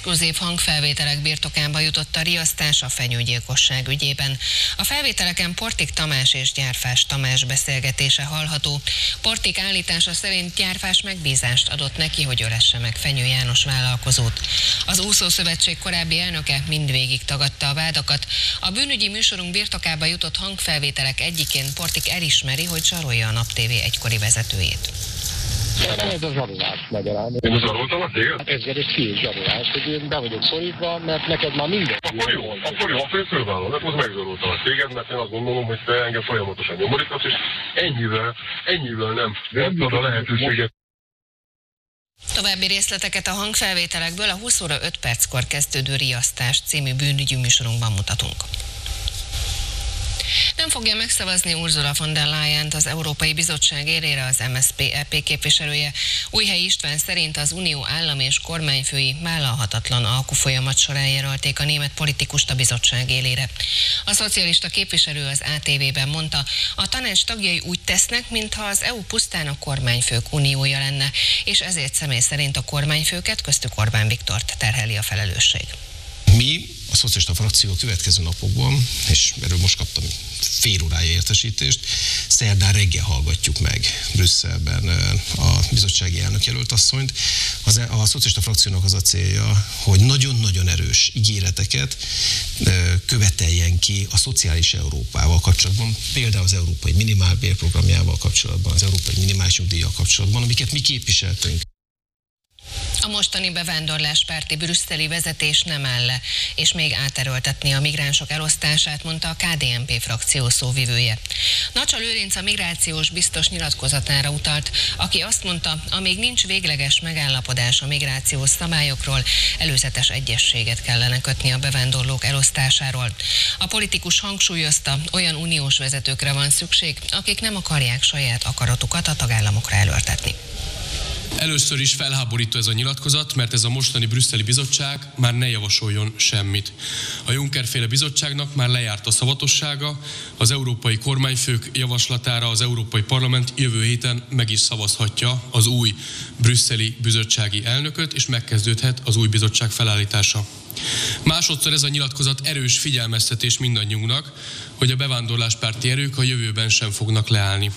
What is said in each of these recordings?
Exkluzív hangfelvételek birtokába jutott a riasztás a fenyőgyilkosság ügyében. A felvételeken Portik Tamás és Gyárfás Tamás beszélgetése hallható. Portik állítása szerint Gyárfás megbízást adott neki, hogy ölesse meg Fenyő János vállalkozót. Az Úszószövetség korábbi elnöke mindvégig tagadta a vádakat. A bűnügyi műsorunk birtokába jutott hangfelvételek egyikén Portik elismeri, hogy zsarolja a Nap TV egykori vezetőjét. Ez a zsarolás magyarán. Én zsaroltam a téged? Ez egy fiú zsarolás, hogy én be vagyok szorítva, mert neked már minden. Akkor jó, akkor jó, akkor én fölvállalom, akkor megzsaroltam a téged, mert én azt gondolom, hogy te engem folyamatosan nyomorítasz, és ennyivel, ennyivel nem adtad a lehetőséget. További részleteket a hangfelvételekből a 20 óra 5 perckor kezdődő Riasztás című bűnügyi műsorunkban mutatunk. Nem fogja megszavazni Ursula von der leyen az Európai Bizottság érére az MSZP EP képviselője. Újhely István szerint az Unió állam és kormányfői vállalhatatlan alkufolyamat során jelölték a német politikust a bizottság élére. A szocialista képviselő az ATV-ben mondta, a tanács tagjai úgy tesznek, mintha az EU pusztán a kormányfők uniója lenne, és ezért személy szerint a kormányfőket, köztük Orbán Viktort terheli a felelősség. Mi a szocialista frakció következő napokban, és erről most kaptam fél órája értesítést, szerdán reggel hallgatjuk meg Brüsszelben a bizottsági elnök jelölt asszonyt. Az, e- a szocialista frakciónak az a célja, hogy nagyon-nagyon erős ígéreteket követeljen ki a szociális Európával kapcsolatban, például az Európai Minimálbér programjával kapcsolatban, az Európai Minimális Nyugdíjjal kapcsolatban, amiket mi képviseltünk. A mostani bevándorláspárti brüsszeli vezetés nem áll le, és még áterőltetni a migránsok elosztását, mondta a KDNP frakció szóvivője. Nacsa Lőrinc a migrációs biztos nyilatkozatára utalt, aki azt mondta, amíg nincs végleges megállapodás a migrációs szabályokról, előzetes egyességet kellene kötni a bevándorlók elosztásáról. A politikus hangsúlyozta, olyan uniós vezetőkre van szükség, akik nem akarják saját akaratukat a tagállamokra előrtetni. Először is felháborító ez a nyilatkozat, mert ez a mostani brüsszeli bizottság már ne javasoljon semmit. A Juncker féle bizottságnak már lejárt a szavatossága, az európai kormányfők javaslatára az Európai Parlament jövő héten meg is szavazhatja az új brüsszeli bizottsági elnököt, és megkezdődhet az új bizottság felállítása. Másodszor ez a nyilatkozat erős figyelmeztetés mindannyiunknak, hogy a bevándorláspárti erők a jövőben sem fognak leállni.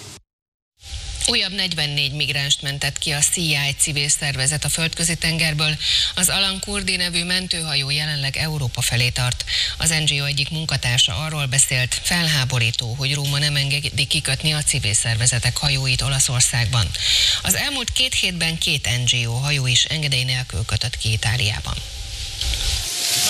Újabb 44 migránst mentett ki a CI civil szervezet a földközi tengerből. Az Alan Kurdi nevű mentőhajó jelenleg Európa felé tart. Az NGO egyik munkatársa arról beszélt, felháborító, hogy Róma nem engedi kikötni a civil szervezetek hajóit Olaszországban. Az elmúlt két hétben két NGO hajó is engedély nélkül kötött ki Itáliában.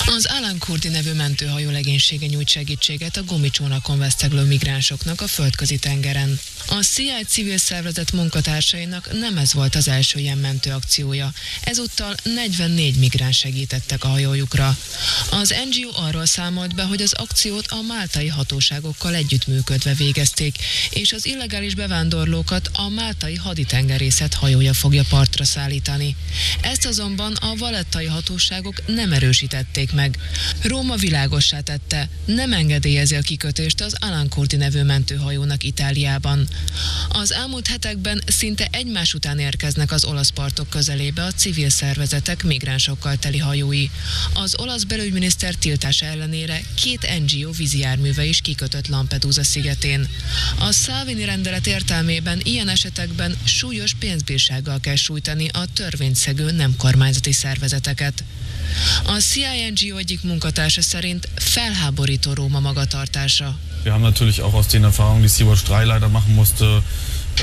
Az Alan Kurdi nevű mentőhajó legénysége nyújt segítséget a gumicsónakon veszteglő migránsoknak a földközi tengeren. A CI civil szervezet munkatársainak nem ez volt az első ilyen mentőakciója. Ezúttal 44 migráns segítettek a hajójukra. Az NGO arról számolt be, hogy az akciót a máltai hatóságokkal együttműködve végezték, és az illegális bevándorlókat a máltai haditengerészet hajója fogja partra szállítani. Ezt azonban a valettai hatóságok nem erősítették meg. Róma világossá tette, nem engedélyezi a kikötést az Alan Kurdi nevű mentőhajónak Itáliában. Az elmúlt hetekben szinte egymás után érkeznek az olasz partok közelébe a civil szervezetek migránsokkal teli hajói. Az olasz belügyminiszter tiltása ellenére két NGO vízijárműve is kikötött Lampedusa szigetén. A Salvini rendelet értelmében ilyen esetekben súlyos pénzbírsággal kell sújtani a törvényszegő nem kormányzati szervezeteket. A CINGO egyik munkatársa szerint felháborító Róma magatartása. Wir haben natürlich auch aus den Erfahrungen, die 3 leider machen musste,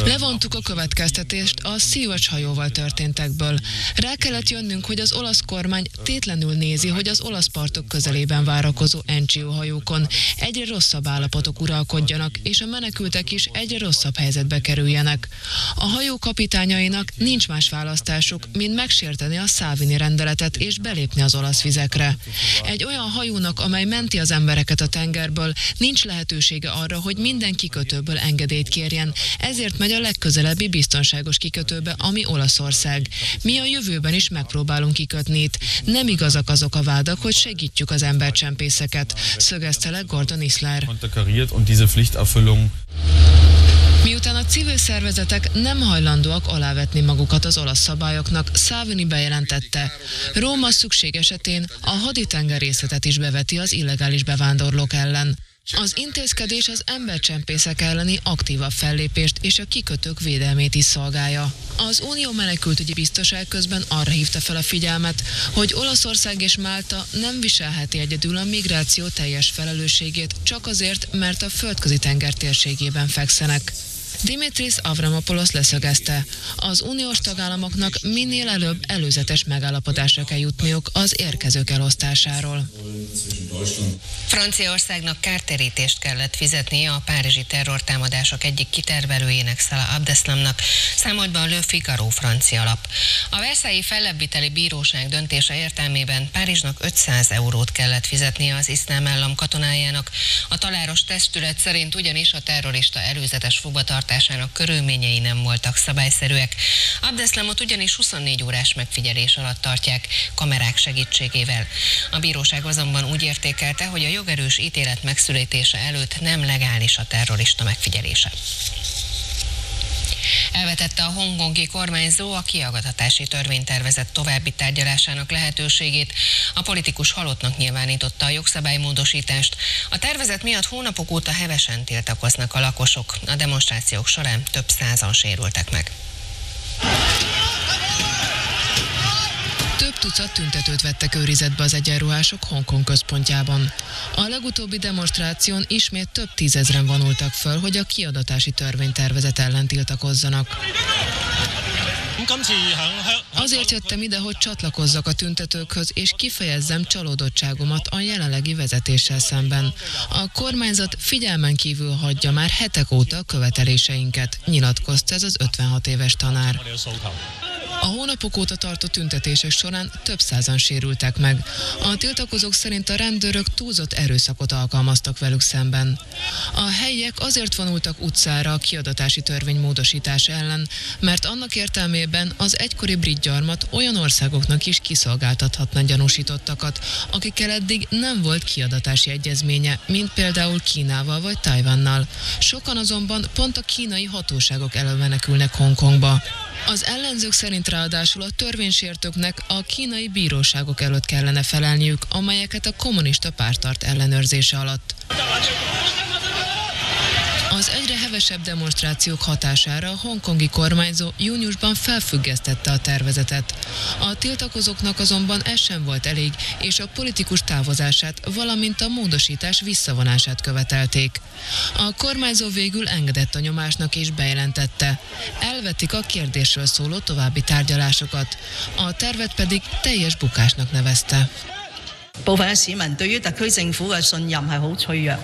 Levontuk a következtetést a Sea-Watch hajóval történtekből. Rá kellett jönnünk, hogy az olasz kormány tétlenül nézi, hogy az olasz partok közelében várakozó NGO hajókon egyre rosszabb állapotok uralkodjanak, és a menekültek is egyre rosszabb helyzetbe kerüljenek. A hajó kapitányainak nincs más választásuk, mint megsérteni a szávini rendeletet és belépni az olasz vizekre. Egy olyan hajónak, amely menti az embereket a tengerből, nincs lehetősége arra, hogy minden kikötőből engedélyt kérjen, ezért megy a legközelebbi biztonságos kikötőbe, ami Olaszország. Mi a jövőben is megpróbálunk kikötni itt. Nem igazak azok a vádak, hogy segítjük az embercsempészeket, szögezte le Gordon Isler. Miután a civil szervezetek nem hajlandóak alávetni magukat az olasz szabályoknak, Szávini bejelentette, Róma szükség esetén a haditengerészetet is beveti az illegális bevándorlók ellen. Az intézkedés az embercsempészek elleni aktívabb fellépést és a kikötők védelmét is szolgálja. Az Unió menekültügyi biztoság közben arra hívta fel a figyelmet, hogy Olaszország és Málta nem viselheti egyedül a migráció teljes felelősségét, csak azért, mert a földközi tenger térségében fekszenek. Dimitris Avramopoulos leszögezte, az uniós tagállamoknak minél előbb előzetes megállapodásra kell jutniuk az érkezők elosztásáról. Franciaországnak kártérítést kellett fizetnie a párizsi terrortámadások egyik kitervelőjének Salah Abdeslamnak, számolt be a Le Figaro francia lap. A Versailles fellebbviteli bíróság döntése értelmében Párizsnak 500 eurót kellett fizetnie az iszlám állam katonájának. A taláros testület szerint ugyanis a terrorista előzetes fogvatartásának körülményei nem voltak szabályszerűek. Abdeslamot ugyanis 24 órás megfigyelés alatt tartják kamerák segítségével. A bíróság azonban úgy értékelte, hogy a jogerős ítélet megszületése előtt nem legális a terrorista megfigyelése. Elvetette a hongkongi kormányzó a kiagatatási törvénytervezet további tárgyalásának lehetőségét. A politikus halottnak nyilvánította a jogszabálymódosítást. A tervezet miatt hónapok óta hevesen tiltakoznak a lakosok. A demonstrációk során több százan sérültek meg. Tucat tüntetőt vettek őrizetbe az egyenruhások Hongkong központjában. A legutóbbi demonstráción ismét több tízezren vonultak föl, hogy a kiadatási törvénytervezet ellen tiltakozzanak. Azért jöttem ide, hogy csatlakozzak a tüntetőkhöz, és kifejezzem csalódottságomat a jelenlegi vezetéssel szemben. A kormányzat figyelmen kívül hagyja már hetek óta a követeléseinket, nyilatkozta ez az 56 éves tanár. A hónapok óta tartott tüntetések során több százan sérültek meg. A tiltakozók szerint a rendőrök túlzott erőszakot alkalmaztak velük szemben. A helyiek azért vonultak utcára a kiadatási törvény módosítása ellen, mert annak értelmében az egykori brit gyarmat olyan országoknak is kiszolgáltathatna gyanúsítottakat, akikkel eddig nem volt kiadatási egyezménye, mint például Kínával vagy Tajvannal. Sokan azonban pont a kínai hatóságok elől menekülnek Hongkongba. Az ellenzők szerint ráadásul a törvénysértőknek a kínai bíróságok előtt kellene felelniük, amelyeket a kommunista párt tart ellenőrzése alatt. Az egyre hevesebb demonstrációk hatására a hongkongi kormányzó júniusban felfüggesztette a tervezetet. A tiltakozóknak azonban ez sem volt elég, és a politikus távozását, valamint a módosítás visszavonását követelték. A kormányzó végül engedett a nyomásnak és bejelentette. Elvetik a kérdésről szóló további tárgyalásokat. A tervet pedig teljes bukásnak nevezte. 部分嘅市民对于特区政府嘅信任系好脆弱。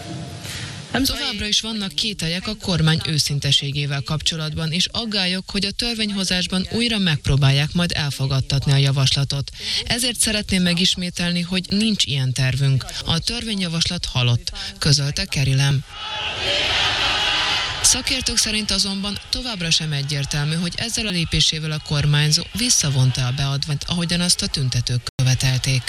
Továbbra is vannak kételyek a kormány őszinteségével kapcsolatban, és aggályok, hogy a törvényhozásban újra megpróbálják majd elfogadtatni a javaslatot. Ezért szeretném megismételni, hogy nincs ilyen tervünk. A törvényjavaslat halott, közölte Kerilem. Szakértők szerint azonban továbbra sem egyértelmű, hogy ezzel a lépésével a kormányzó visszavonta a beadványt, ahogyan azt a tüntetők követelték.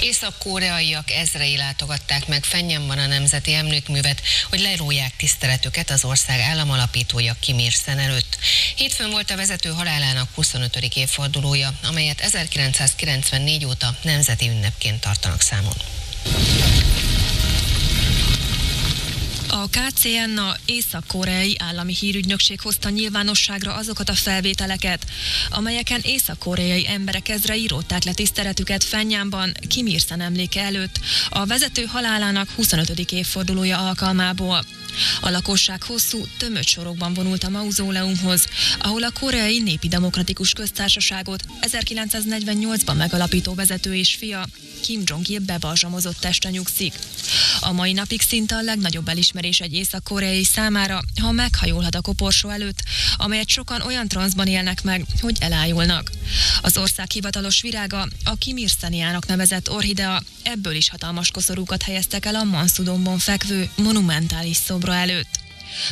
Észak-koreaiak ezrei látogatták meg Fennyenban a Nemzeti Emlékművet, hogy lerólják tiszteletüket az ország államalapítója Kim Ir-sen előtt. Hétfőn volt a vezető halálának 25. évfordulója, amelyet 1994 óta nemzeti ünnepként tartanak számon. A KCNA észak-koreai állami hírügynökség hozta nyilvánosságra azokat a felvételeket, amelyeken észak-koreai emberek ezre íródták le tiszteletüket Fennyámban Kim Ir-sen emléke előtt a vezető halálának 25. évfordulója alkalmából. A lakosság hosszú, tömött sorokban vonult a mauzóleumhoz, ahol a koreai népi demokratikus köztársaságot 1948-ban megalapító vezető és fia Kim Jong-il bebalzsamozott teste nyugszik. A mai napig szinte a legnagyobb elismerés egy észak-koreai számára, ha meghajolhat a koporsó előtt, amelyet sokan olyan transzban élnek meg, hogy elájulnak. Az ország hivatalos virága a Kim Ir-seniának nevezett orhidea, ebből is hatalmas koszorúkat helyeztek el a Mansudonban fekvő monumentális szobra előtt.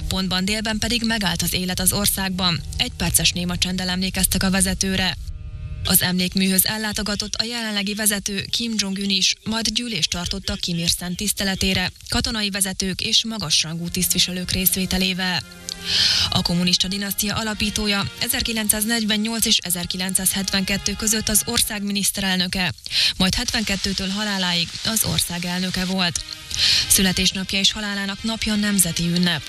Pontban délben pedig megállt az élet az országban. Egy perces néma csenddel emlékeztek a vezetőre. Az emlékműhöz ellátogatott a jelenlegi vezető Kim Jong-un is, majd gyűlést tartottak Kim Ir-sen tiszteletére, katonai vezetők és magasrangú tisztviselők részvételével. A kommunista dinasztia alapítója 1948 és 1972 között az ország miniszterelnöke, majd 72-től haláláig az ország elnöke volt. Születésnapja és halálának napja nemzeti ünnep.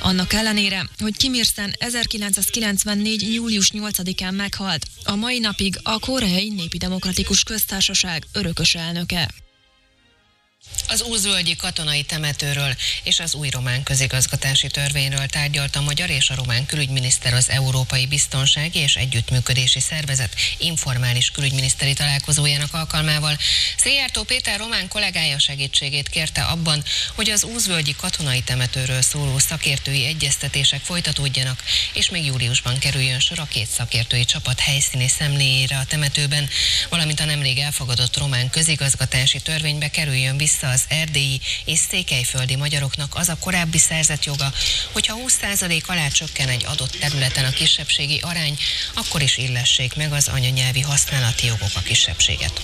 Annak ellenére, hogy Kim Il-sen 1994. július 8-án meghalt, a mai napig a Koreai Népi Demokratikus Köztársaság örökös elnöke. Az Úzvölgyi katonai temetőről és az új román közigazgatási törvényről tárgyalt a magyar és a román külügyminiszter az Európai Biztonsági és Együttműködési Szervezet informális külügyminiszteri találkozójának alkalmával. Széjártó Péter román kollégája segítségét kérte abban, hogy az Úzvölgyi katonai temetőről szóló szakértői egyeztetések folytatódjanak, és még júliusban kerüljön sor a két szakértői csapat helyszíni szemléjére a temetőben, valamint a nemrég elfogadott román közigazgatási törvénybe kerüljön vissza az erdélyi és székelyföldi magyaroknak az a korábbi szerzett joga, hogyha 20% alá csökken egy adott területen a kisebbségi arány, akkor is illessék meg az anyanyelvi használati jogok a kisebbséget.